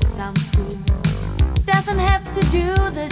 that sounds good. Doesn't have to do the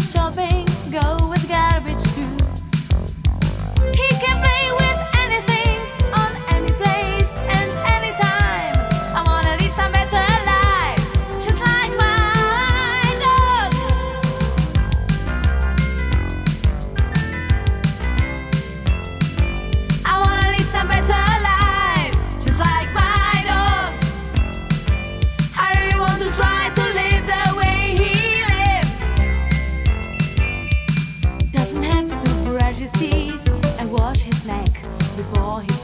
purchase these and watch his neck before his